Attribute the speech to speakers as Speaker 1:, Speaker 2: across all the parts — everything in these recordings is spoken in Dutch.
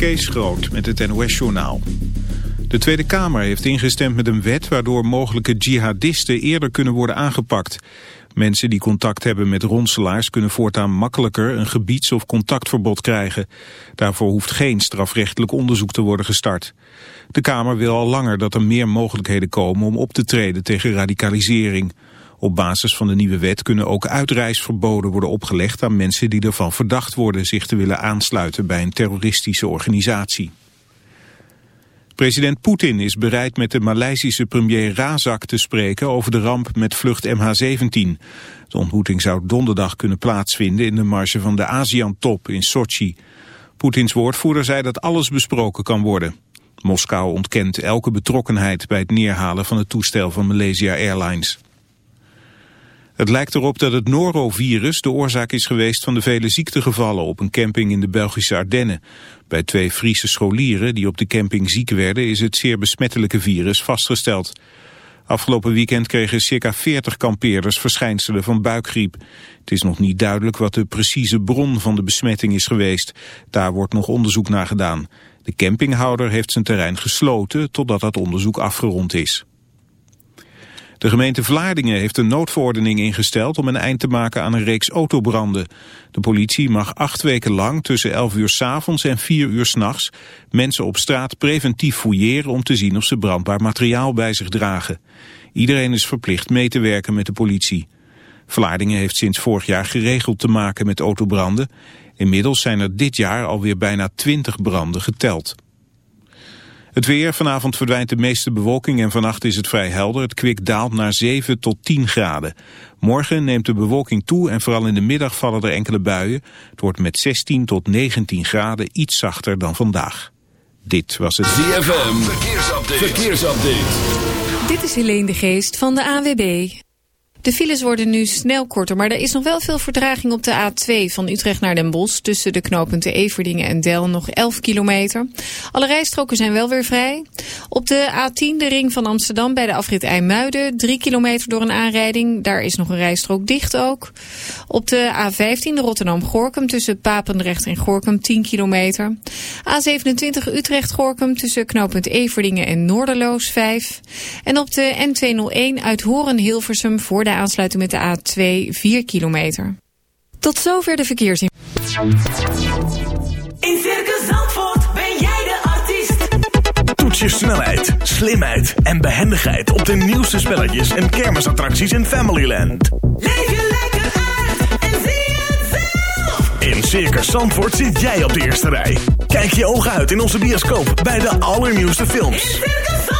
Speaker 1: Kees Groot met het NOS-journaal. De Tweede Kamer heeft ingestemd met een wet waardoor mogelijke jihadisten eerder kunnen worden aangepakt. Mensen die contact hebben met ronselaars kunnen voortaan makkelijker een gebieds- of contactverbod krijgen. Daarvoor hoeft geen strafrechtelijk onderzoek te worden gestart. De Kamer wil al langer dat er meer mogelijkheden komen om op te treden tegen radicalisering. Op basis van de nieuwe wet kunnen ook uitreisverboden worden opgelegd aan mensen die ervan verdacht worden zich te willen aansluiten bij een terroristische organisatie. President Poetin is bereid met de Maleisische premier Razak te spreken over de ramp met vlucht MH17. De ontmoeting zou donderdag kunnen plaatsvinden in de marge van de ASEAN-top in Sochi. Poetins woordvoerder zei dat alles besproken kan worden. Moskou ontkent elke betrokkenheid bij het neerhalen van het toestel van Malaysia Airlines. Het lijkt erop dat het norovirus de oorzaak is geweest van de vele ziektegevallen op een camping in de Belgische Ardennen. Bij twee Friese scholieren die op de camping ziek werden is het zeer besmettelijke virus vastgesteld. Afgelopen weekend kregen circa 40 kampeerders verschijnselen van buikgriep. Het is nog niet duidelijk wat de precieze bron van de besmetting is geweest. Daar wordt nog onderzoek naar gedaan. De campinghouder heeft zijn terrein gesloten totdat dat onderzoek afgerond is. De gemeente Vlaardingen heeft een noodverordening ingesteld om een eind te maken aan een reeks autobranden. De politie mag acht weken lang tussen 11 uur s avonds en 4 uur s'nachts mensen op straat preventief fouilleren om te zien of ze brandbaar materiaal bij zich dragen. Iedereen is verplicht mee te werken met de politie. Vlaardingen heeft sinds vorig jaar geregeld te maken met autobranden. Inmiddels zijn er dit jaar alweer bijna 20 branden geteld. Het weer, vanavond verdwijnt de meeste bewolking en vannacht is het vrij helder. Het kwik daalt naar 7 tot 10 graden. Morgen neemt de bewolking toe en vooral in de middag vallen er enkele buien. Het wordt met 16 tot 19 graden iets zachter dan vandaag. Dit was het
Speaker 2: ZFM, verkeersupdate. verkeersupdate.
Speaker 3: Dit is Helene de Geest van de AWB. De files worden nu snel korter, maar er is nog wel veel vertraging op de A2 van Utrecht naar Den Bosch. Tussen de knooppunten Everdingen en Del nog 11 kilometer. Alle rijstroken zijn wel weer vrij. Op de A10 de ring van Amsterdam bij de afrit IJmuiden. 3 kilometer door een aanrijding. Daar is nog een rijstrook dicht ook. Op de A15 de Rotterdam-Gorkum tussen Papendrecht en Gorkum 10 kilometer. A27 Utrecht-Gorkum tussen knooppunt Everdingen en Noorderloos 5. En op de N201 uit Horen-Hilversum voor de de aansluiting met de A2 4 kilometer. Tot zover de verkeersin.
Speaker 4: In Circus Zandvoort ben jij de artiest.
Speaker 2: Toets je snelheid, slimheid en behendigheid op de nieuwste spelletjes en kermisattracties in Familyland.
Speaker 4: Leef je lekker uit en zie het zelf.
Speaker 2: In Circus Zandvoort zit jij op de eerste rij. Kijk je ogen uit in onze bioscoop bij de allernieuwste films.
Speaker 4: In Circus Zandvoort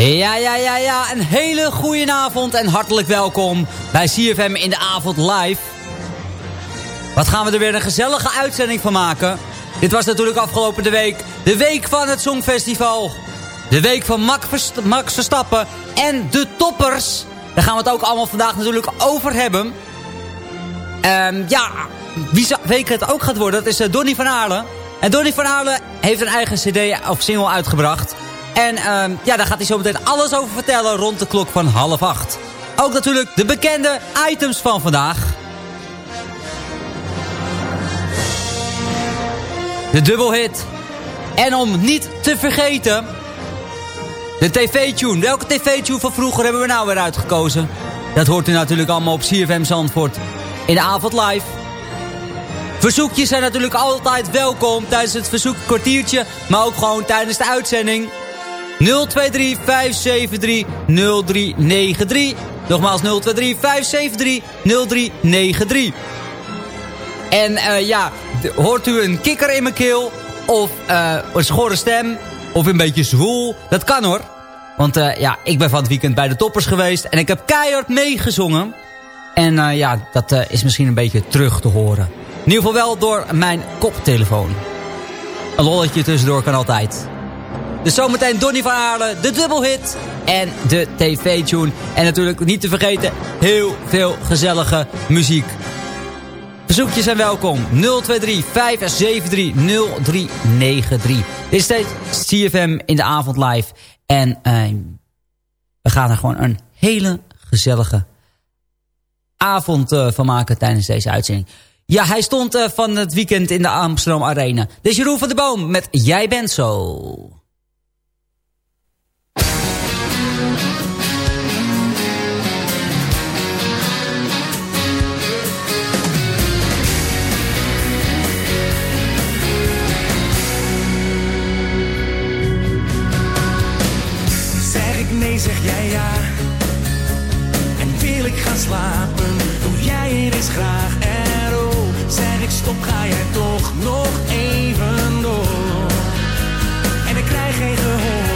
Speaker 5: Ja, ja, ja, ja. Een hele goede avond en hartelijk welkom bij CFM in de avond live. Wat gaan we er weer een gezellige uitzending van maken. Dit was natuurlijk afgelopen de week. De week van het Songfestival. De week van Max Verstappen en de toppers. Daar gaan we het ook allemaal vandaag natuurlijk over hebben. Um, ja, wie week het ook gaat worden, dat is uh, Donny van Aarlen. En Donny van Halen heeft een eigen cd of single uitgebracht. En ehm, ja, daar gaat hij zo meteen alles over vertellen rond de klok van half acht. Ook natuurlijk de bekende items van vandaag. De dubbelhit. En om niet te vergeten... De tv-tune. Welke tv-tune van vroeger hebben we nou weer uitgekozen? Dat hoort u natuurlijk allemaal op CFM Zandvoort. In de avond live. Verzoekjes zijn natuurlijk altijd welkom tijdens het verzoekkwartiertje. Maar ook gewoon tijdens de uitzending. 023 573 0393. Nogmaals 023 573 0393. En eh, ja, hoort u een kikker in mijn keel? Of eh, een schorre stem? Of een beetje zwoel? Dat kan hoor. Want eh, ja, ik ben van het weekend bij de toppers geweest. En ik heb keihard meegezongen. En ja, dat is misschien een beetje terug te horen. In ieder geval wel door mijn koptelefoon. Een lolletje tussendoor kan altijd. Dus zometeen Donny van Aarle, de dubbelhit en de tv-tune. En natuurlijk niet te vergeten, heel veel gezellige muziek. Verzoekjes zijn welkom. 023 573 0393. Dit is steeds CFM in de avond live. En eh, we gaan er gewoon een hele gezellige avond eh, van maken tijdens deze uitzending. Ja, hij stond eh, van het weekend in de Amsterdam Arena. Dit is Jeroen van der Boom met Jij bent zo.
Speaker 6: Nee, zeg jij ja. En wil ik gaan slapen, doe jij het eens graag. En oh, zeg ik stop, ga jij toch nog even door. En ik krijg geen gehoor.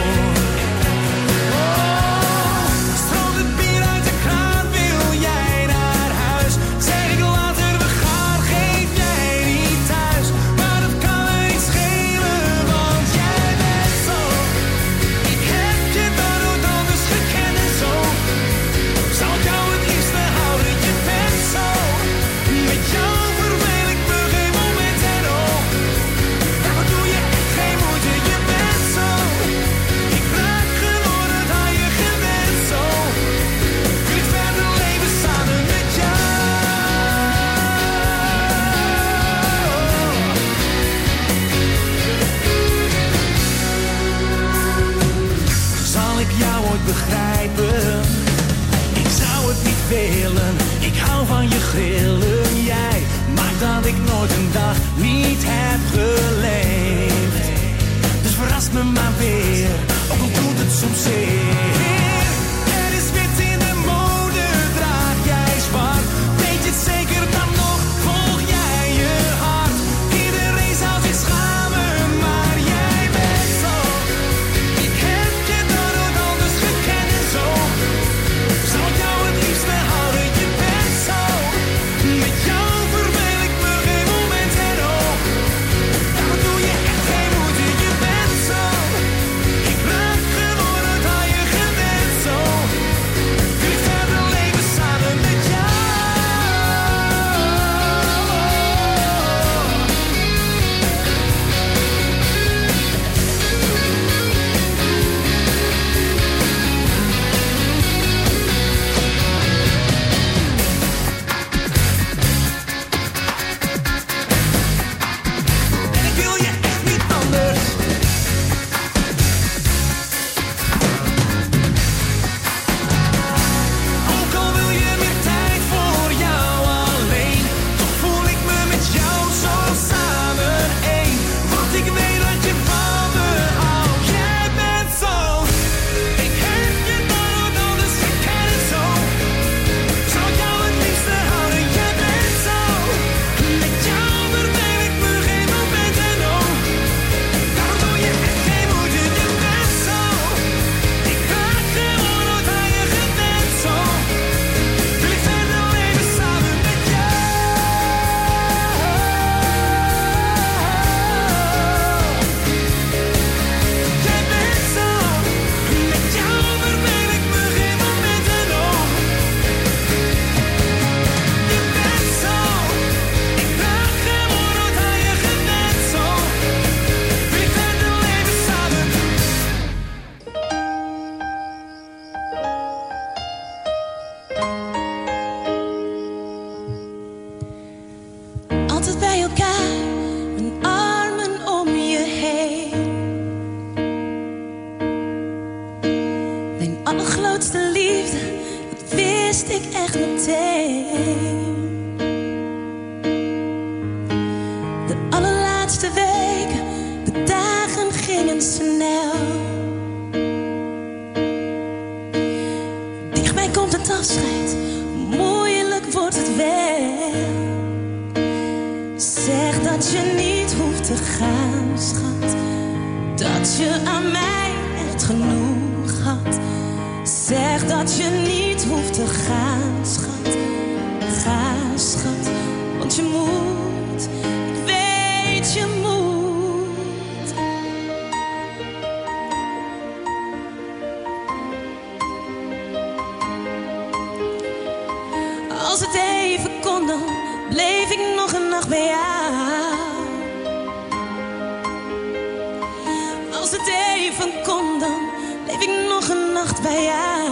Speaker 7: Als het even kon, dan bleef ik nog een nacht bij jou.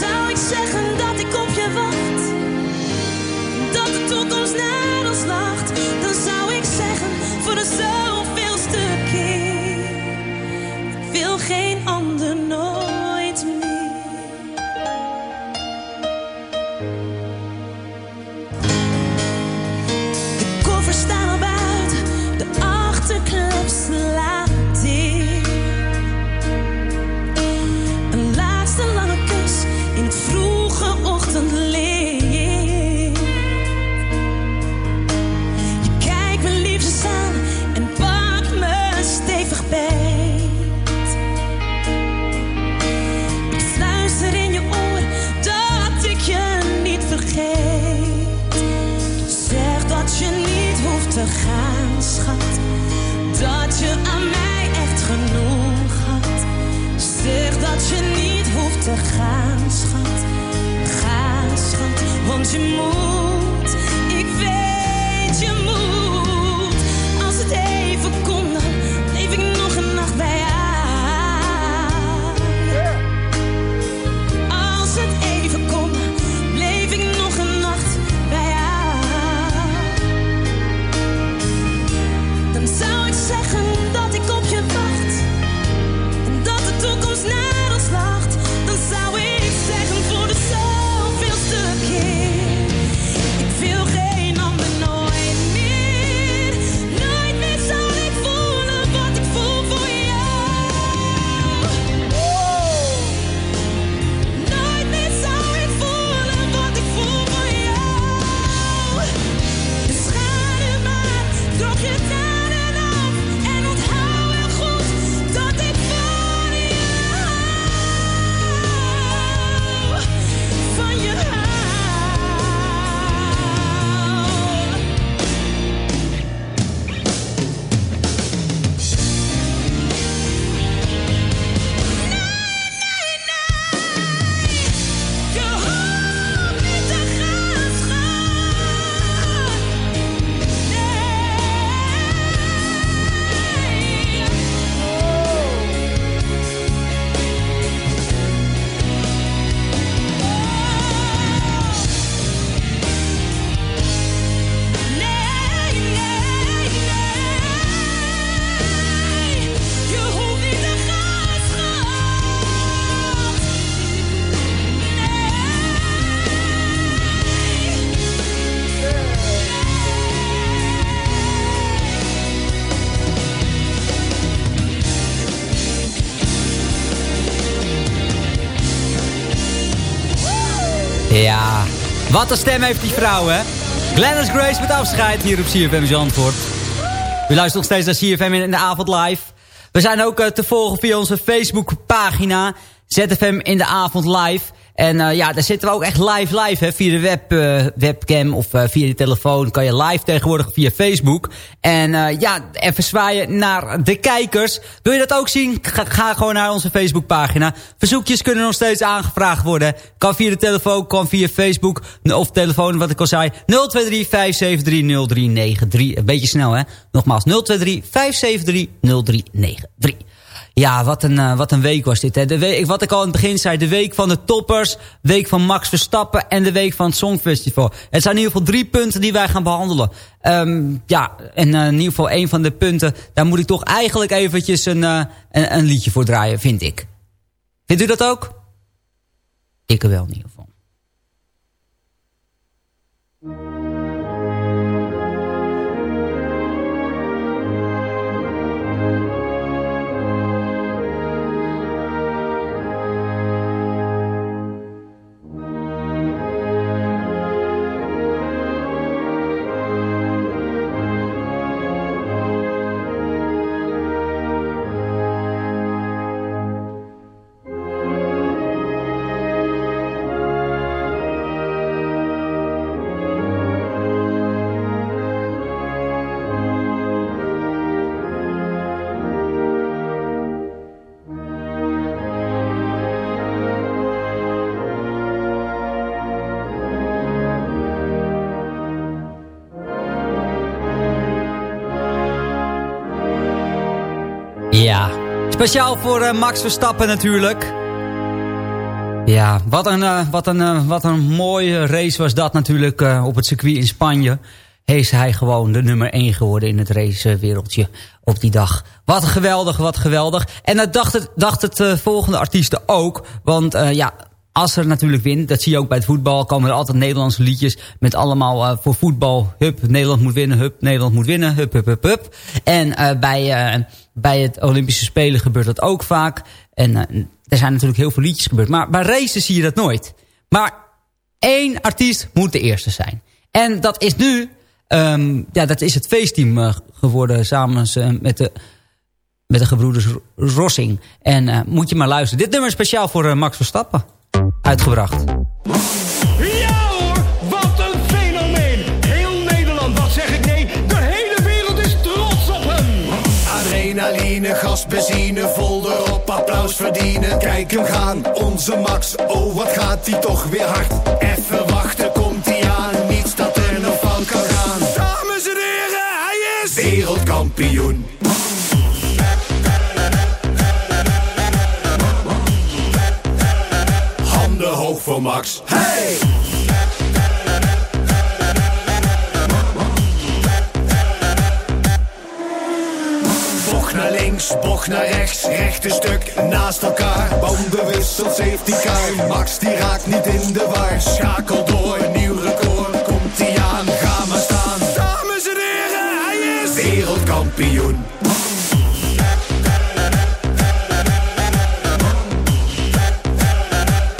Speaker 7: Zou ik zeggen dat ik op je wacht, dat de toekomst naar ons lacht, wat
Speaker 5: een stem heeft die vrouw, hè? Glennis Grace met afscheid hier op CFM Zandvoort. U luistert nog steeds naar CFM in de avond live. We zijn ook eh, te volgen via onze Facebookpagina ZFM in de avond live. En eh, ja, daar zitten we ook echt live live, hè, via de web, eh, webcam of eh, via de telefoon. Kan je live tegenwoordig via Facebook. En ja, even zwaaien naar de kijkers. Wil je dat ook zien? Ga, ga gewoon naar onze Facebookpagina. Verzoekjes kunnen nog steeds aangevraagd worden. Kan via de telefoon, kan via Facebook of telefoon, wat ik al zei. 023-573-0393. Een beetje snel, hè? Nogmaals, 023-573-0393. Ja, wat een, eh, wat een week was dit. Hè. De week, wat ik al in het begin zei, de week van de toppers, week van Max Verstappen en de week van het Songfestival. Het zijn in ieder geval drie punten die wij gaan behandelen. Ehm, ja, en eh, in ieder geval een van de punten, daar moet ik toch eigenlijk eventjes een, eh, een, een liedje voor draaien, vind ik. Vindt u dat ook? Ik wel in ieder geval. Speciaal voor eh, Max Verstappen natuurlijk. Ja, wat een, eh, wat, een, eh, wat een mooie race was dat natuurlijk op het circuit in Spanje. Is hij gewoon de nummer 1 geworden in het racewereldje op die dag. Wat geweldig, wat geweldig. En dat dacht het, dacht het volgende artiesten ook. Want ja, als er natuurlijk wint, dat zie je ook bij het voetbal... komen er altijd Nederlandse liedjes met allemaal voor voetbal... hup, Nederland moet winnen, hup, Nederland moet winnen, hup, hup, hup, hup. En bij, bij het Olympische Spelen gebeurt dat ook vaak. En eh, er zijn natuurlijk heel veel liedjes gebeurd. Maar bij races zie je dat nooit. Maar één artiest moet de eerste zijn. En dat is nu... ehm, ja, dat is het feestteam eh, geworden samen eh, met de met de gebroeders Rossing. En moet je maar luisteren. Dit nummer is speciaal voor Max Verstappen. Uitgebracht.
Speaker 8: Adrenaline, gas, benzine, vol erop, applaus verdienen. Kijk hem gaan, onze Max, oh wat gaat hij toch weer hard. Even wachten, komt hij aan, niets dat er nog van kan gaan.
Speaker 6: Dames en heren, hij is...
Speaker 8: Wereldkampioen. Handen hoog voor Max. Hey! Bocht naar rechts, rechte stuk naast elkaar. Bandenwissel, safety car. Max die raakt niet in de war. Schakel door, nieuw record. Komt hij aan, ga maar staan.
Speaker 6: Dames en heren, hij is...
Speaker 8: Wereldkampioen.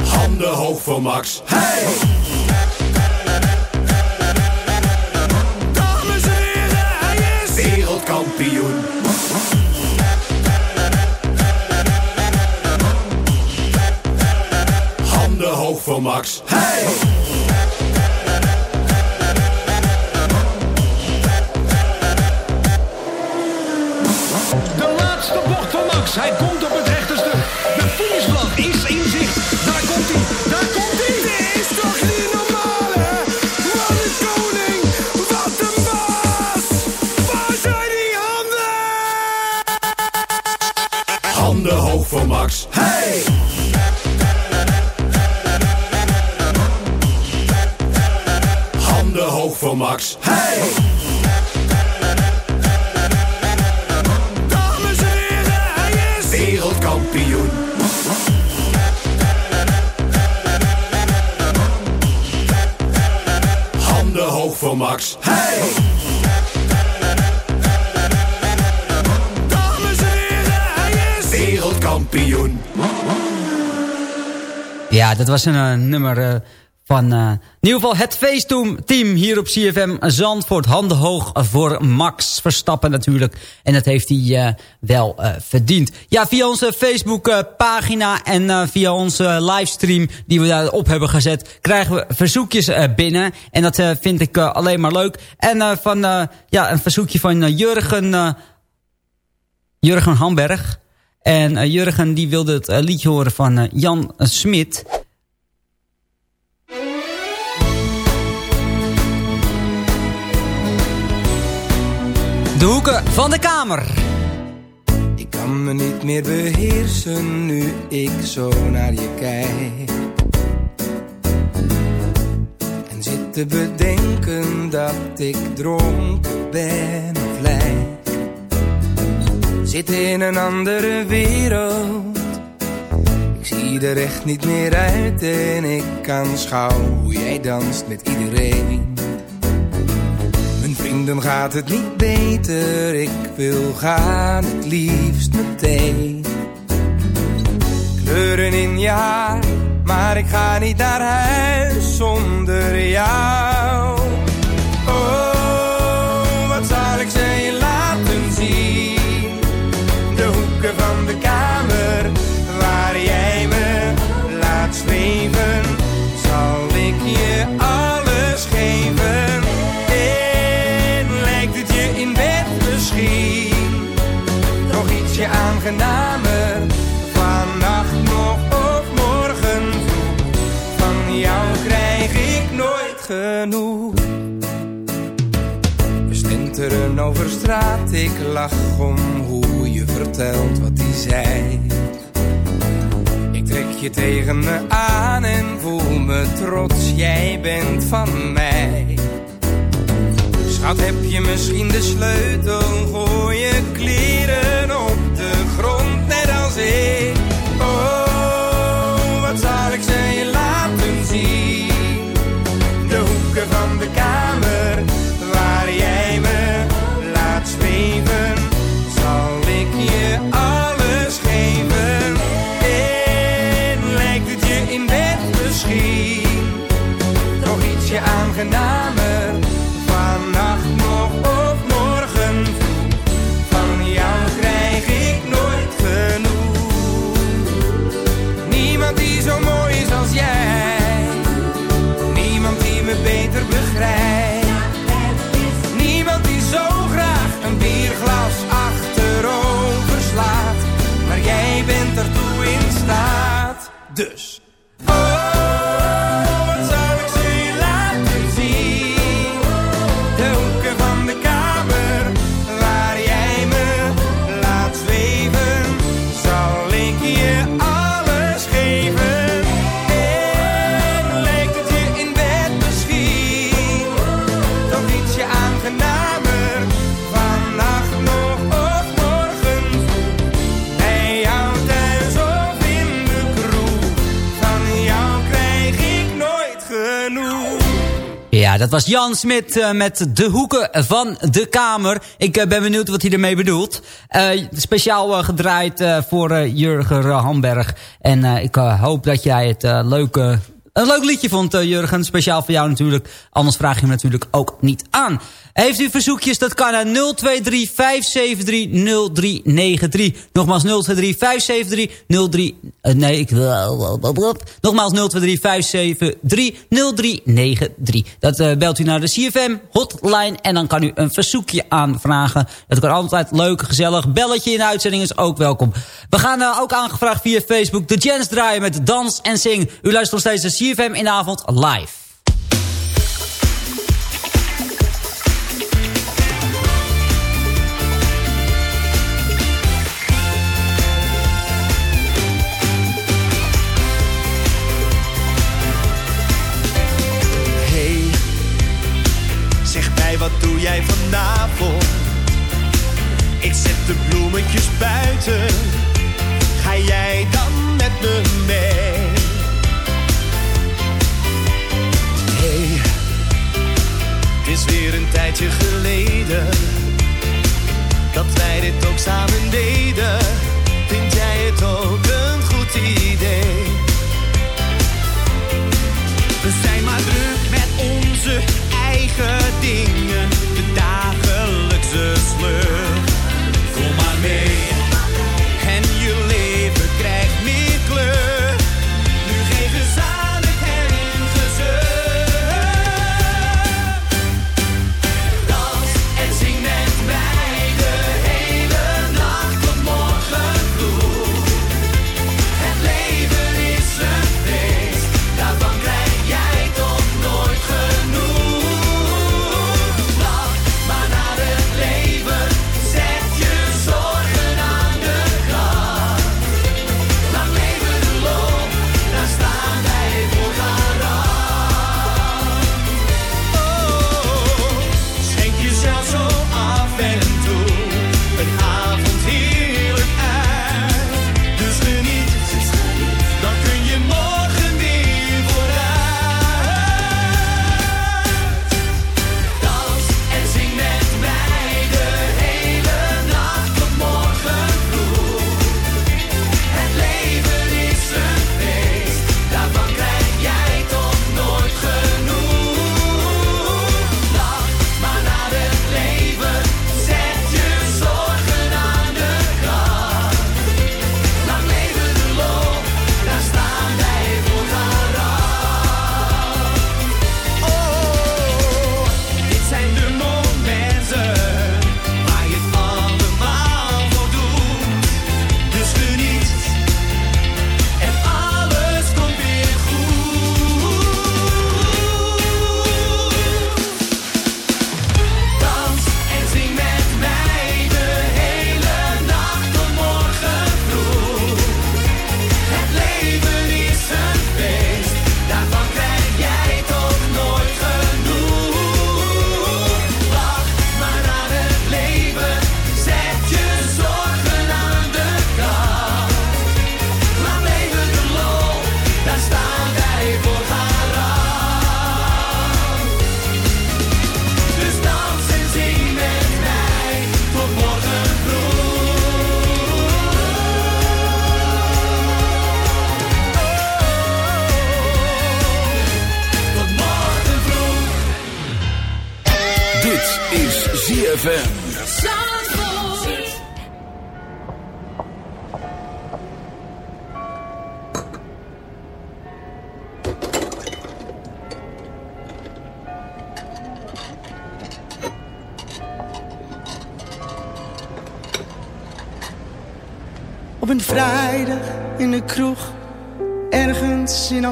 Speaker 8: Handen hoog voor Max. Hey! Max. Hey!
Speaker 6: De laatste bocht van Max. Hij komt
Speaker 5: Dat was een eh, nummer eh, van eh, in ieder geval het feestteam team hier op CFM Zandvoort. Handen hoog voor Max Verstappen natuurlijk. En dat heeft hij wel verdiend. Ja, via onze Facebook pagina en via onze livestream die we daarop hebben gezet... krijgen we verzoekjes binnen. En dat vind ik alleen maar leuk. En van, ja, een verzoekje van Jurgen, Jurgen Hamberg... En Jurgen die wilde het liedje horen van Jan Smit. De hoeken van de kamer.
Speaker 9: Ik kan me niet meer beheersen nu ik zo naar je kijk. En zit te bedenken dat ik dronken ben of lijk. Zit in een andere wereld. Ik Ik zie er echt niet meer uit en ik kan schouw hoe jij danst met iedereen. Vrienden gaat het niet beter, ik wil gaan het liefst meteen. Kleuren in je haar, maar ik ga niet naar huis zonder jou. Aangenamer? Vannacht nog of morgen vroeg, van jou krijg ik nooit genoeg. We slenteren over straat, ik lach om hoe je vertelt wat hij zei. Ik trek je tegen me aan en voel me trots, jij bent van mij. Schat, heb je misschien de sleutel? Gooi je kleren op Oh, wat zal ik ze je laten zien? De hoeken van de kamer
Speaker 5: was Jan Smit eh, met de hoeken van de kamer. Ik eh, ben benieuwd wat hij ermee bedoelt. Eh, speciaal gedraaid voor Jurgen Hamberg. En ik hoop dat jij het leuke... Een leuk liedje vond, eh, Jurgen. Speciaal voor jou natuurlijk. Anders vraag je hem natuurlijk ook niet aan. Heeft u verzoekjes? Dat kan naar 023 573 0393. Nogmaals 023 573 03... eh, nee, ik... Nogmaals 023 573 0393. Dat eh, belt u naar de CFM hotline en dan kan u een verzoekje aanvragen. Dat kan altijd leuk, gezellig. Belletje in de uitzending is ook welkom. We gaan ook aangevraagd via Facebook de Jens draaien met Dans en Zing. U luistert nog steeds naar CFM in de avond live.
Speaker 6: Wat doe jij vanavond? Ik zet de bloemetjes buiten. Ga jij dan met me mee? Is weer een tijdje geleden dat wij dit ook samen deden.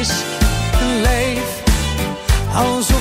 Speaker 10: is en leef. Alsof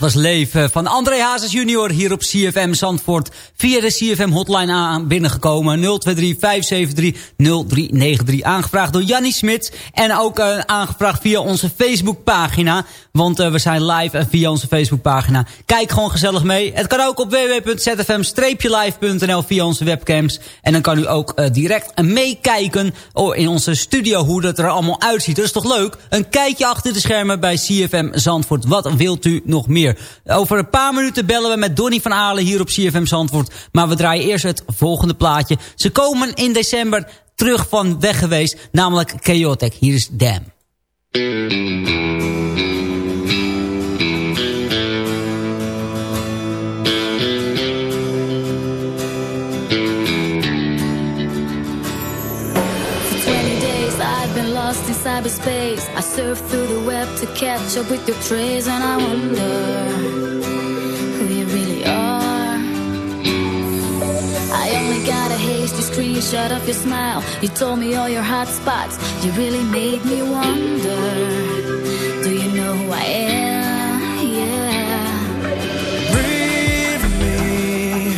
Speaker 5: dat was Leven van André Hazes junior hier op CFM Zandvoort. Via de CFM hotline aan binnengekomen. 023-573-0393. Aangevraagd door Jannie Smit. En ook uh, aangevraagd via onze Facebookpagina. Want uh, we zijn live en via onze Facebookpagina. Kijk gewoon gezellig mee. Het kan ook op www.zfm-live.nl via onze webcams. En dan kan u ook direct meekijken oh, in onze studio hoe dat er allemaal uitziet. Dat is toch leuk? Een kijkje achter de schermen bij CFM Zandvoort. Wat wilt u nog meer? Over een paar minuten bellen we met Donny van Aalen hier op CFM Zandvoort. Maar we draaien eerst het volgende plaatje. Ze komen in december terug van weg geweest. Namelijk Chaotic. Hier is Dam.
Speaker 11: Cyberspace. I surf through the web to catch up with your trace, and I wonder who you really are. I only got a hasty screenshot of your smile. You told me all your hot spots. You really made me wonder. Do you know who I am? Yeah.
Speaker 7: Breathe me.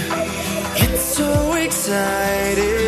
Speaker 7: It's so exciting.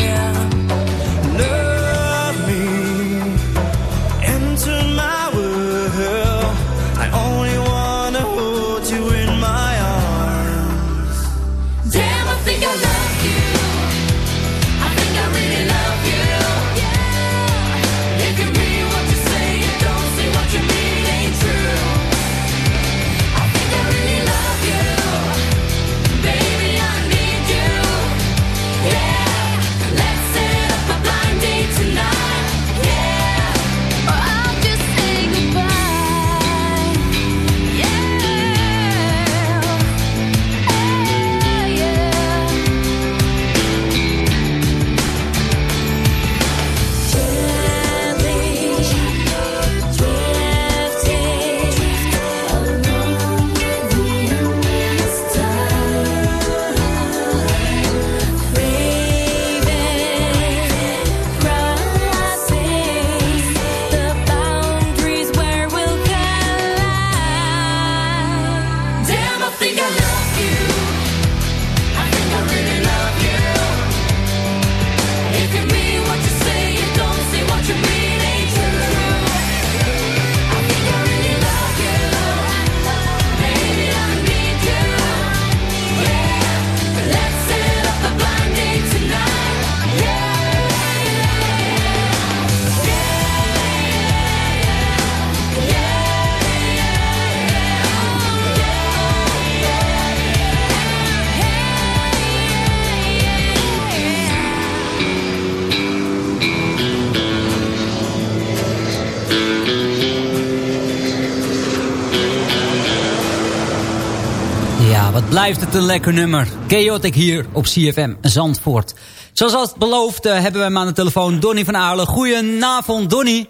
Speaker 5: Blijft het een lekker nummer. Chaotic hier op CFM Zandvoort. Zoals als beloofd eh, hebben we hem aan de telefoon Donny van Aarlen. Goedenavond, Donny.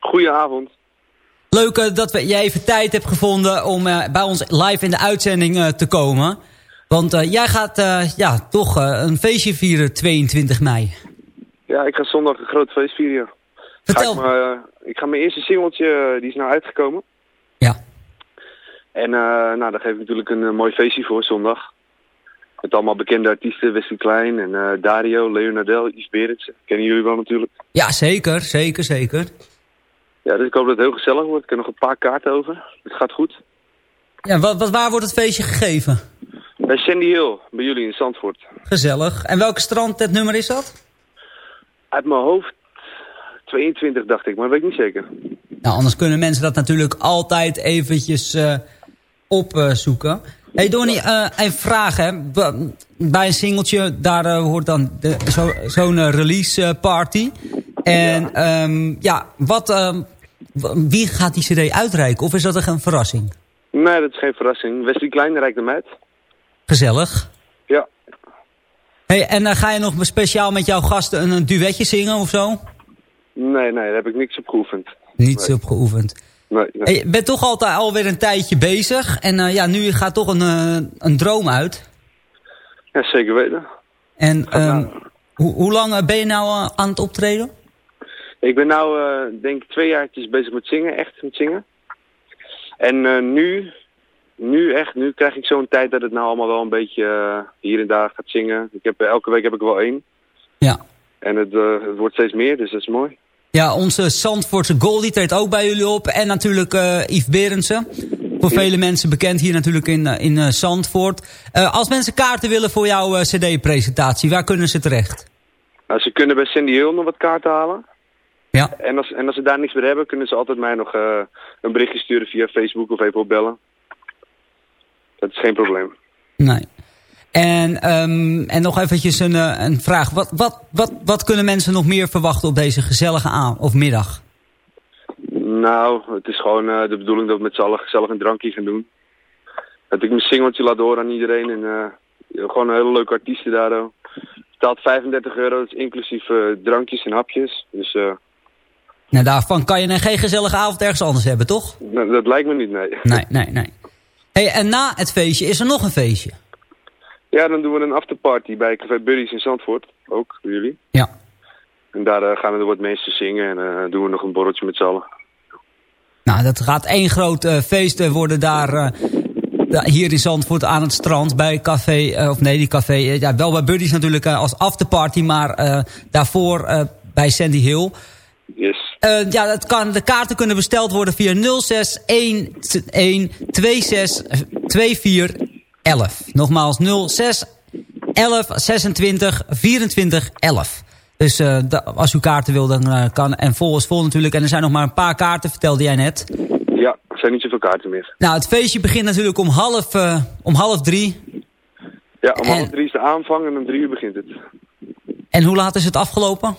Speaker 12: Goedenavond.
Speaker 5: Leuk eh, dat we, jij even tijd hebt gevonden om eh, bij ons live in de uitzending te komen. Want jij gaat ja, toch een feestje vieren 22 mei.
Speaker 12: Ja, ik ga zondag een groot feest vieren.
Speaker 5: Vertel.
Speaker 12: Ga ik, me- ik ga mijn eerste singeltje, die is nou uitgekomen. En eh, nou, daar geef ik natuurlijk een eh, mooi feestje voor zondag. Met allemaal bekende artiesten, Wesley Klein en eh, Dario, Leonardel, Is Berends. Kennen jullie wel natuurlijk.
Speaker 5: Ja, zeker, zeker, zeker.
Speaker 12: Ja, dus ik hoop dat het heel gezellig wordt. Ik heb nog een paar kaarten over. Het gaat goed.
Speaker 5: Ja, wat, wat, waar wordt het feestje gegeven?
Speaker 12: Bij Sandy Hill, bij jullie in Zandvoort.
Speaker 5: Gezellig. En welke strand het nummer is dat?
Speaker 12: Uit mijn hoofd 22 dacht ik, maar dat weet ik niet zeker.
Speaker 5: Nou, anders kunnen mensen dat natuurlijk altijd eventjes opzoeken. hey Donnie, eh een vraag hè. Bij een singeltje, daar eh, hoort dan de- zo- zo'n eh, release eh, party. En ja, ja wat, ehm, wie gaat die cd uitreiken? Of is dat een verrassing?
Speaker 12: Nee, dat is geen verrassing. Wesley Klein reikt hem uit.
Speaker 5: Gezellig.
Speaker 12: Ja.
Speaker 5: Hey, en eh, ga je nog speciaal met jouw gasten een, een duetje zingen of zo?
Speaker 12: Nee, nee, daar heb ik niks op geoefend.
Speaker 5: Niets op geoefend.
Speaker 12: Nee, nee.
Speaker 5: Je bent toch altijd alweer een tijdje bezig. En eh, ja, nu gaat toch een, eh, een droom uit.
Speaker 12: Ja, zeker weten.
Speaker 5: En ehm, hoe, hoe lang eh, ben je nou aan het optreden?
Speaker 12: Ik ben nou, denk ik, twee jaartjes bezig met zingen, echt met zingen. En nu, nu echt, nu krijg ik zo'n tijd dat het nou allemaal wel een beetje hier en daar gaat zingen. Ik heb, elke week heb ik er wel één.
Speaker 5: Ja.
Speaker 12: En het, het wordt steeds meer, dus dat is mooi.
Speaker 5: Ja, onze Zandvoortse Goldie treedt ook bij jullie op. En natuurlijk eh Yves Berendsen. Voor vele mensen bekend hier natuurlijk in, eh, in eh, Zandvoort. Als mensen kaarten willen voor jouw cd-presentatie, waar kunnen ze terecht?
Speaker 12: Nou, ze kunnen bij Sandy Hill nog wat kaarten halen.
Speaker 5: Ja.
Speaker 12: En als, en als ze daar niks meer hebben, kunnen ze altijd mij nog een berichtje sturen via Facebook of even opbellen. Dat is geen probleem.
Speaker 5: Nee. En, ehm, en nog eventjes een, eh, een vraag. Wat, wat, wat, wat kunnen mensen nog meer verwachten op deze gezellige aan of middag?
Speaker 12: Nou, het is gewoon eh, de bedoeling dat we met z'n allen gezellig een drankje gaan doen. Dat ik mijn singeltje laat horen aan iedereen. En eh, gewoon een hele leuke artiesten daar. ook. Betaalt 35 euro, dat is inclusief drankjes en hapjes. Dus
Speaker 5: Nou, daarvan kan je geen gezellige avond ergens anders hebben, toch?
Speaker 12: nou, dat lijkt me niet, nee.
Speaker 5: Nee, nee, nee. Hey, en na het feestje is er nog een feestje.
Speaker 12: Ja, dan doen we een afterparty bij Café Buddies in Zandvoort. Ook, voor jullie.
Speaker 5: Ja.
Speaker 12: En daar eh, gaan we er wat mensen zingen en eh, doen we nog een borreltje met z'n allen.
Speaker 5: Nou, dat gaat één groot eh, feest worden daar... da- hier in Zandvoort aan het strand bij café... of nee, die café... ja, wel bij Buddies natuurlijk als afterparty... maar daarvoor bij Sandy Hill...
Speaker 12: Yes.
Speaker 5: Ja, dat kan, de kaarten kunnen besteld worden via 06112411. Nogmaals 06 11 26 24 11. Dus da- als u kaarten wil, dan eh, kan. En vol is vol natuurlijk. En er zijn nog maar een paar kaarten, vertelde jij net.
Speaker 12: Ja, er zijn niet zoveel kaarten meer.
Speaker 5: Nou, het feestje begint natuurlijk om half, eh, om half drie.
Speaker 12: Ja, om half drie is de aanvang en om drie uur begint het.
Speaker 5: En hoe laat is het afgelopen?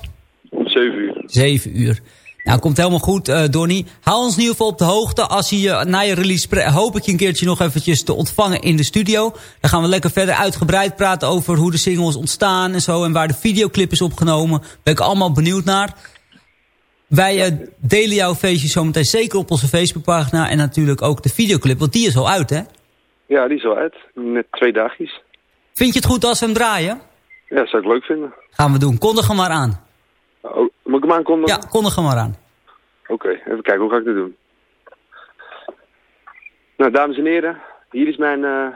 Speaker 12: Om zeven uur.
Speaker 5: Zeven uur. Nou, komt helemaal goed, eh Donnie. Hou ons in ieder geval op de hoogte. Als je je na je release hoop ik je een keertje nog eventjes te ontvangen in de studio. Dan gaan we lekker verder uitgebreid praten over hoe de singles ontstaan en zo. En waar de videoclip is opgenomen. Ben ik allemaal benieuwd naar. Wij eh, delen jouw feestje zometeen zeker op onze Facebookpagina. En natuurlijk ook de videoclip, want die is al uit, hè?
Speaker 12: Ja, die is al uit. Net twee dagjes.
Speaker 5: Vind je het goed als we hem draaien?
Speaker 12: Ja, zou ik leuk vinden.
Speaker 5: Gaan we doen. Kondig hem maar aan.
Speaker 12: Oh, moet ik hem aankondigen?
Speaker 5: Ja, kondig hem maar aan.
Speaker 12: Oké, even kijken, hoe ga ik dit doen? Nou, dames en heren, hier is mijn eh,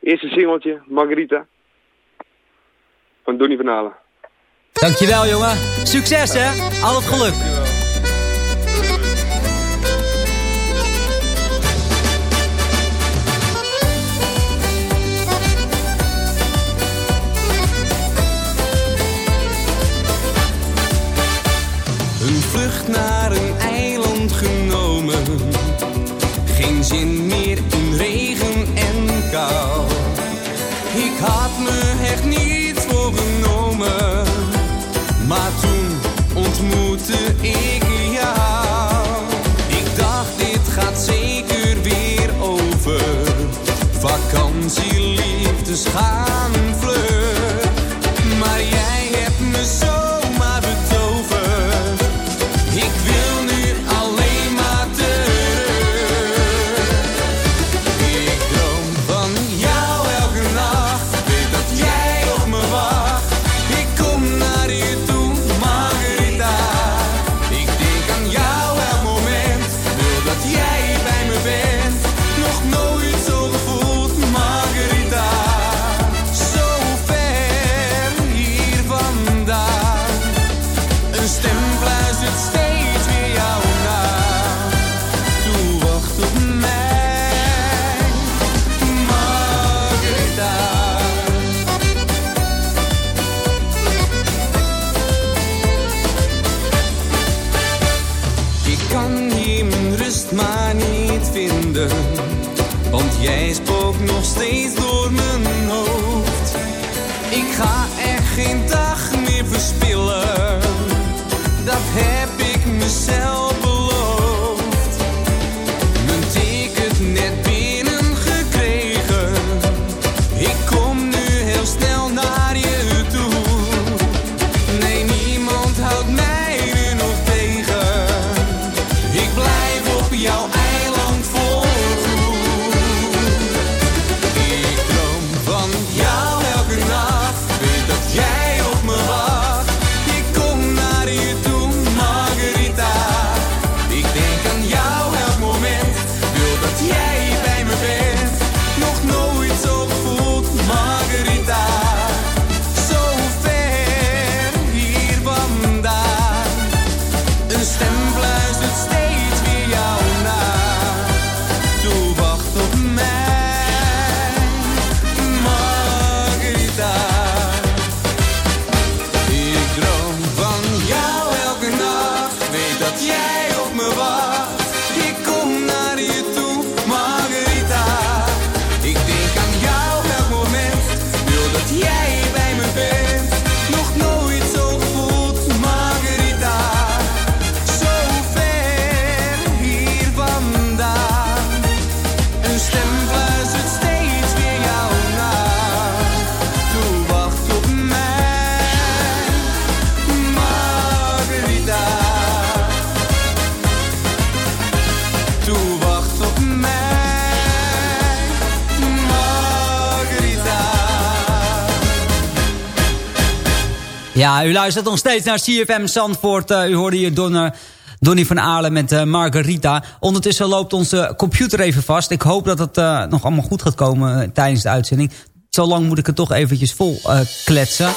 Speaker 12: eerste singeltje, Margarita. Van Donny van Halen.
Speaker 5: Dankjewel, jongen. Succes, hè? Al het geluk.
Speaker 13: Vlucht naar een eiland genomen. Geen zin meer in regen en kou. Ik had me echt niet voorgenomen. Maar toen ontmoette ik jou. Ik dacht, dit gaat zeker weer over. Vakantie, liefdes gaan want jij spookt nog steeds door
Speaker 5: Ja, u luistert nog steeds naar CFM Zandvoort. Uh, u hoorde hier Donner, Donny van Aarlen met uh, Margarita. Ondertussen loopt onze computer even vast. Ik hoop dat het uh, nog allemaal goed gaat komen tijdens de uitzending. Zo lang moet ik het toch eventjes vol kletsen.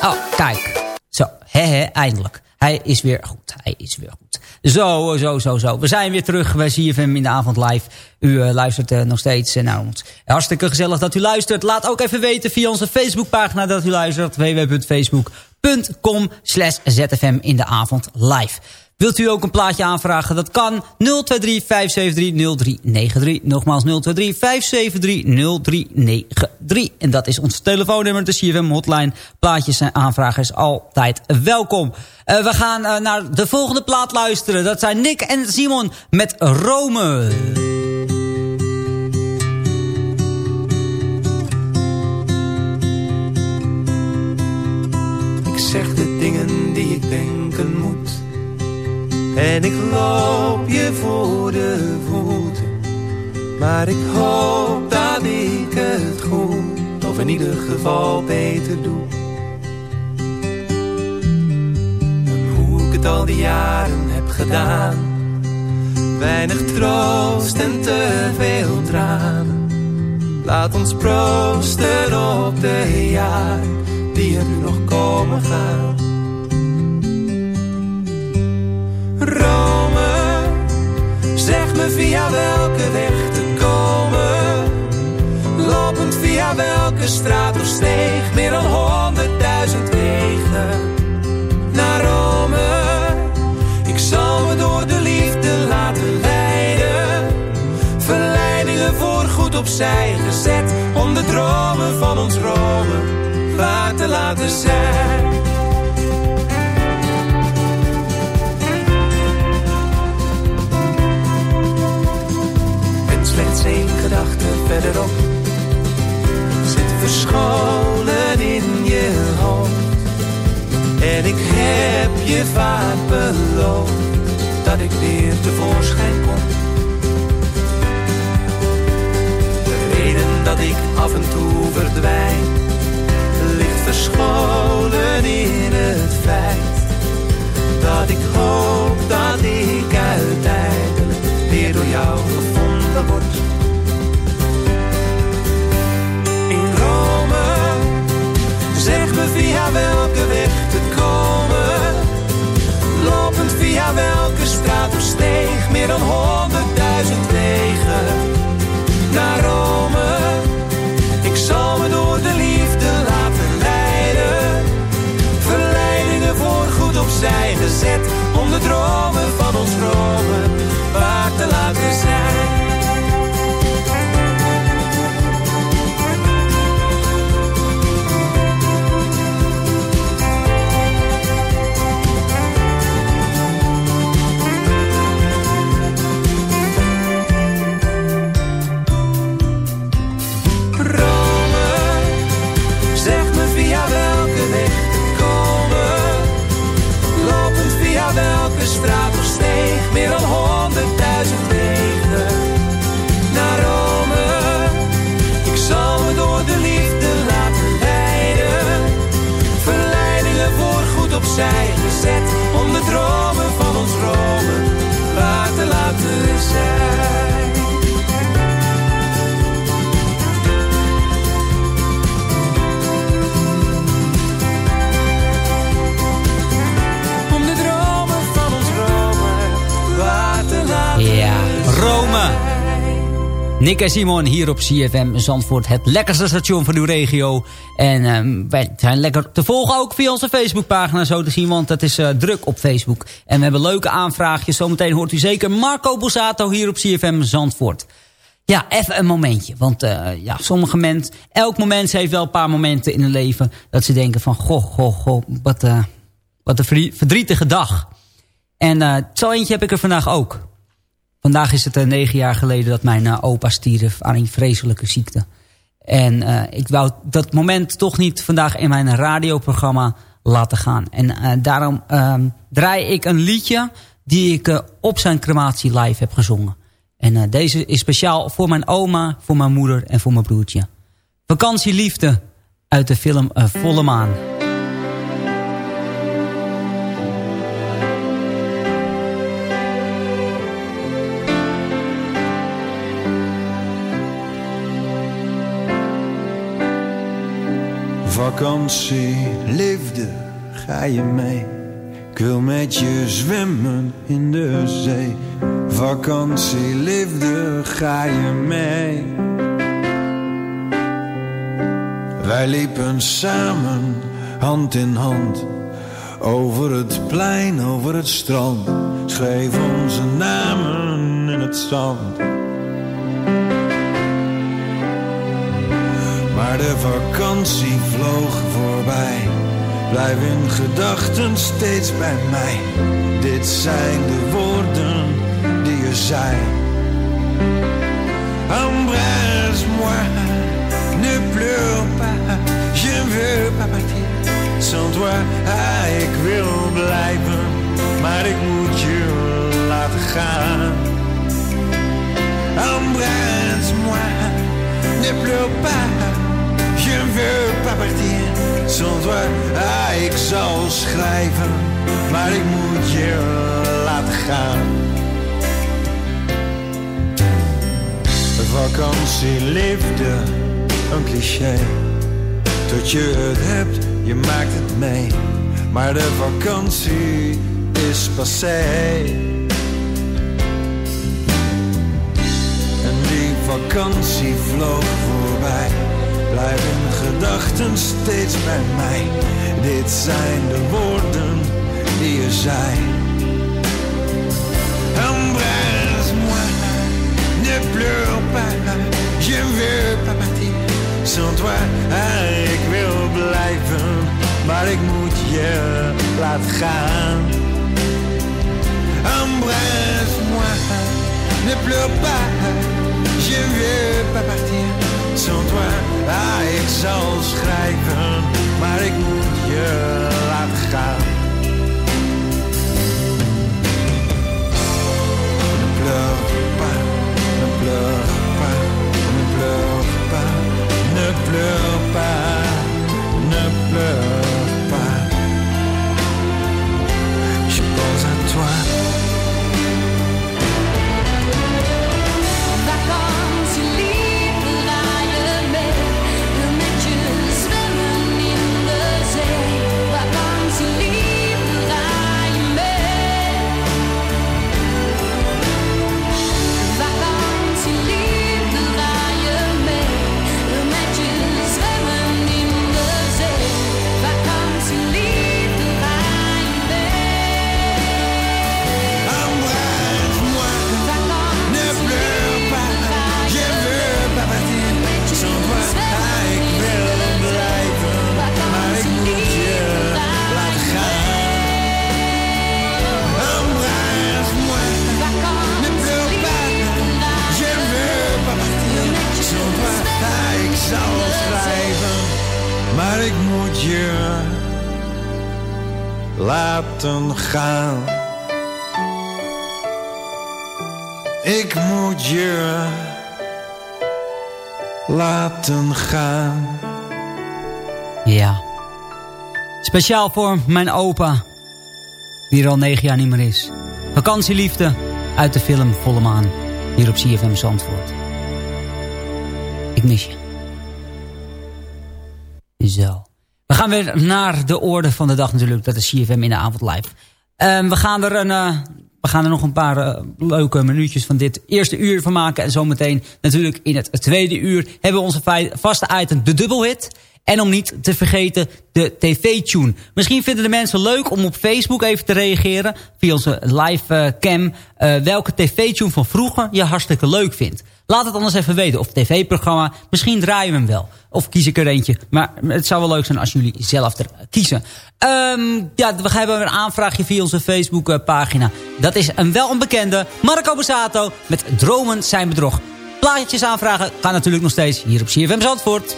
Speaker 5: Oh, kijk. Zo, he, he, eindelijk. Hij is weer goed. Hij is weer goed. Zo, zo, zo, zo. We zijn weer terug bij CFM in de avond live. U uh, luistert uh, nog steeds uh, naar ons. Hartstikke gezellig dat u luistert. Laat ook even weten via onze Facebookpagina dat u luistert. www.facebook.com slash zfm in de avond live. Wilt u ook een plaatje aanvragen? Dat kan 023-573-0393. Nogmaals 023-573-0393. En dat is ons telefoonnummer, de CFM hotline. Plaatjes en aanvragen is altijd welkom. Uh, we gaan uh, naar de volgende plaat luisteren. Dat zijn Nick en Simon met Rome.
Speaker 9: Ik zeg de dingen die ik denken moet en ik loop je voor de voeten. Maar ik hoop dat ik het goed, of in ieder geval beter doe. En hoe ik het al die jaren heb gedaan. Weinig troost en te veel tranen. Laat ons proosten op de jaren die er nu nog komen gaan. Rome, zeg me via welke weg te komen. Lopend via welke straat of steeg, meer dan honderdduizend wegen. Naar Rome, ik zal me door de liefde laten leiden. Verleidingen voorgoed opzij gezet, om de dromen van ons Rome waar te laten zijn. Verderop Zit verscholen in je hoofd. En ik heb je vaak beloofd Dat ik weer tevoorschijn kom. De reden dat ik af en toe verdwijn Ligt verscholen in het feit Dat ik hoop dat ik uiteindelijk Weer door jou gevonden word welke straat of steeg, meer dan honderdduizend wegen. Naar Rome, ik zal me door de liefde laten leiden. Verleidingen voorgoed opzij gezet, om de dromen
Speaker 5: Nick en Simon hier op CFM Zandvoort. Het lekkerste station van uw regio. En um, wij zijn lekker te volgen ook via onze Facebookpagina zo te zien. Want het is uh, druk op Facebook. En we hebben leuke aanvraagjes. Zometeen hoort u zeker Marco Bozzato hier op CFM Zandvoort. Ja, even een momentje. Want uh, ja, sommige mensen... Elk moment heeft wel een paar momenten in hun leven... dat ze denken van... Goh, goh, goh, wat, uh, wat een verdrietige dag. En uh, zo eentje heb ik er vandaag ook. Vandaag is het uh, negen jaar geleden dat mijn uh, opa stierf aan een vreselijke ziekte. En uh, ik wou dat moment toch niet vandaag in mijn radioprogramma laten gaan. En daarom ehm, draai ik een liedje die ik op zijn crematie live heb gezongen. En deze is speciaal voor mijn oma, voor mijn moeder en voor mijn broertje. Vakantieliefde uit de film Volle Maan.
Speaker 14: Vakantie, liefde, ga je mee? Ik wil met je zwemmen in de zee. Vakantie, liefde, ga je mee? Wij liepen samen, hand in hand. Over het plein, over het strand. Schreef onze namen in het zand. Maar de vakantie vloog voorbij. Blijf in gedachten steeds bij mij. Dit zijn de woorden die je zei. Embrasse-moi, ne pleure pas. Je veux pas partir sans toi. Ah, ik wil blijven, maar ik moet je laten gaan. Embrasse-moi, ne pleure pas. Je ne veux pas partir sans. Ah, ik zal schrijven, maar ik moet je laten gaan. Vakantie, liefde, een cliché. Tot je het hebt, je maakt het mee. Maar de vakantie is passé. En die vakantie vloog voorbij. Blijf in gedachten steeds bij mij. Dit zijn de woorden die je zei. Embrasse-moi, ne pleure pas. Je veux pas partir sans toi. Ik wil blijven, maar ik moet je laten gaan. Embrasse-moi, ne pleure pas. Je veux pas partir sans toi. Ah, ik zal schrijven, maar ik moet je laten gaan.
Speaker 5: Speciaal voor mijn opa. Die er al negen jaar niet meer is. Vakantieliefde uit de film Volle Maan. Hier op CFM Zandvoort. Ik mis je. Zo. We gaan weer naar de orde van de dag natuurlijk. Dat is CFM in de avond live. Ehm, we gaan er een... eh, we gaan er nog een paar eh, leuke minuutjes van dit eerste uur van maken. En zometeen natuurlijk in het tweede uur hebben we onze vaste item de dubbelhit. En om niet te vergeten de tv-tune. Misschien vinden de mensen leuk om op Facebook even te reageren. Via onze live eh, cam. eh, welke tv-tune van vroeger je hartstikke leuk vindt. Laat het anders even weten. Of tv-programma. Misschien draaien we hem wel. Of kies ik er eentje. Maar het zou wel leuk zijn als jullie zelf er kiezen. Ehm, ja, we hebben een aanvraagje via onze Facebook pagina. Dat is een wel onbekende Marco Borsato met Dromen zijn bedrog. Plaatjes aanvragen kan natuurlijk nog steeds hier op CFM Zandvoort.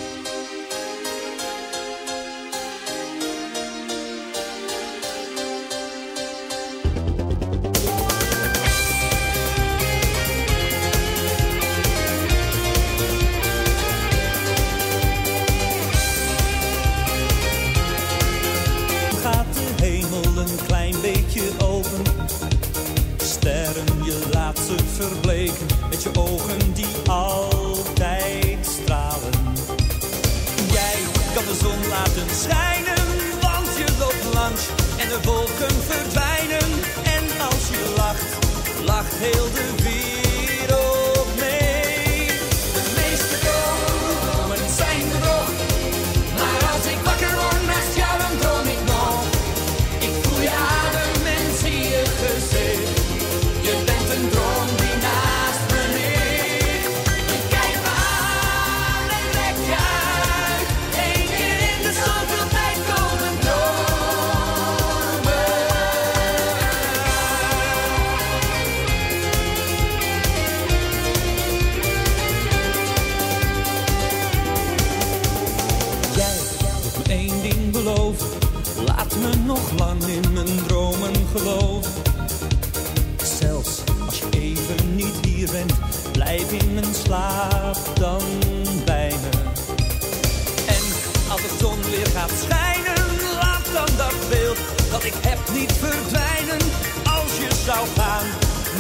Speaker 15: Niet verdwijnen. Als je zou gaan,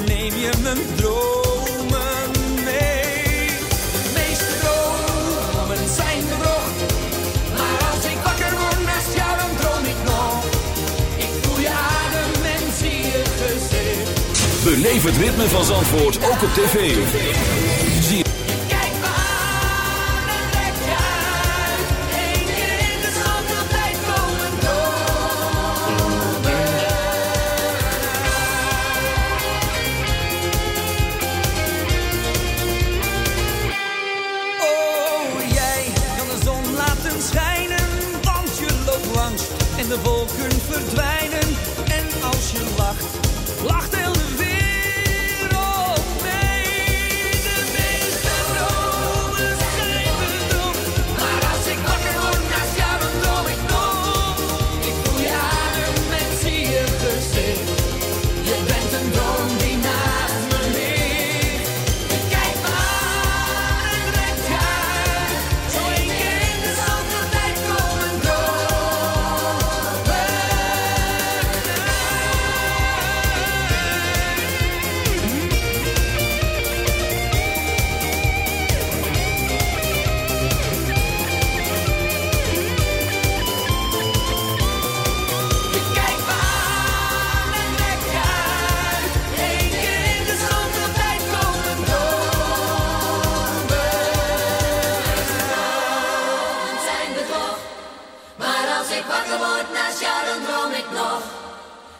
Speaker 15: neem je mijn dromen mee. De meeste dromen zijn bedrog, maar als ik wakker word naast jou, dan droom ik nog. Ik voel je adem en zie je gezicht.
Speaker 2: Beleef het ritme van Zandvoort ook op tv.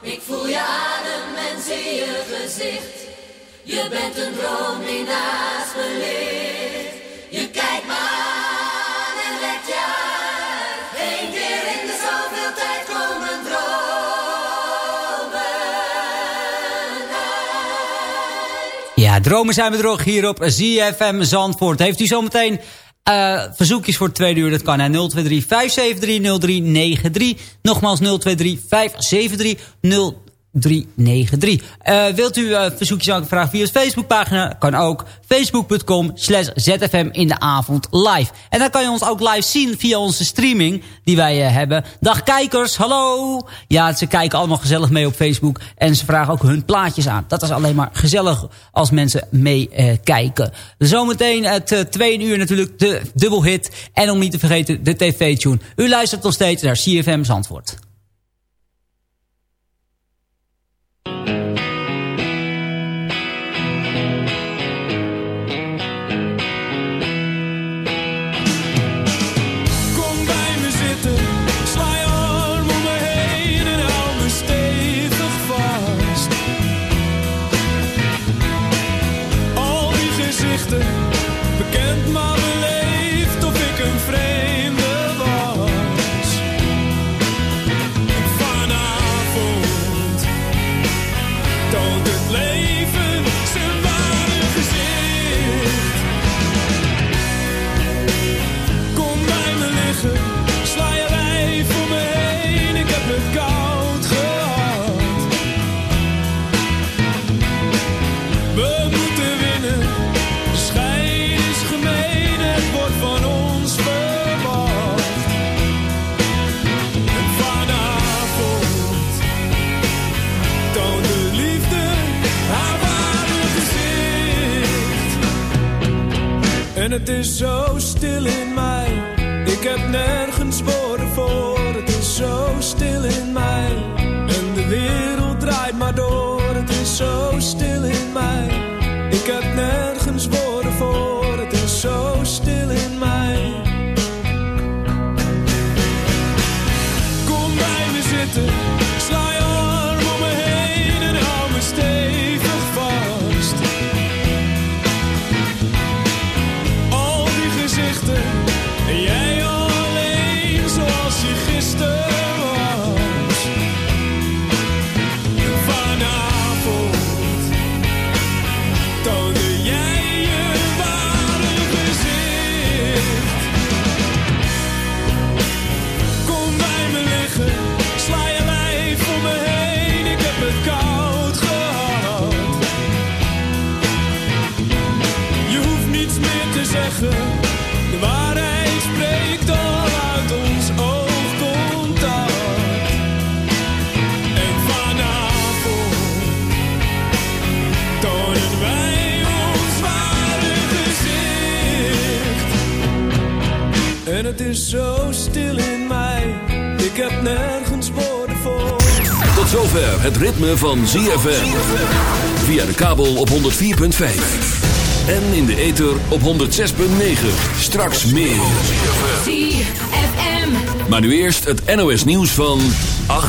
Speaker 15: Ik voel je adem en zie je gezicht. Je bent een droom die naast me ligt. Je kijkt me aan en
Speaker 7: legt je uit. Eén keer in de zoveel tijd komen dromen uit.
Speaker 5: Ja, dromen zijn bedrog hier op ZFM Zandvoort. Heeft u zometeen eh verzoekjes voor het tweede uur? Dat kan naar 023 573 0393. Nogmaals 023 573 0393. Eh, wilt u eh, verzoekjes aanvragen via de Facebookpagina? Kan ook. Facebook.com slash ZFM in de avond live. En dan kan je ons ook live zien via onze streaming die wij eh, hebben. Dag kijkers, hallo! Ja, ze kijken allemaal gezellig mee op Facebook. En ze vragen ook hun plaatjes aan. Dat is alleen maar gezellig als mensen meekijken. Zometeen het uh, tweede uur natuurlijk de dubbelhit. En om niet te vergeten de tv-tune. U luistert nog steeds naar CFM Zandvoort.
Speaker 15: Kom En het is zo stil in mij, ik heb nergens woorden zo stil in mij, ik heb nergens woorden voor.
Speaker 16: Tot zover het ritme van ZFM. Via de kabel op 104.5. En in de ether op 106.9. Straks meer.
Speaker 7: ZFM.
Speaker 16: Maar nu eerst het NOS nieuws van 8.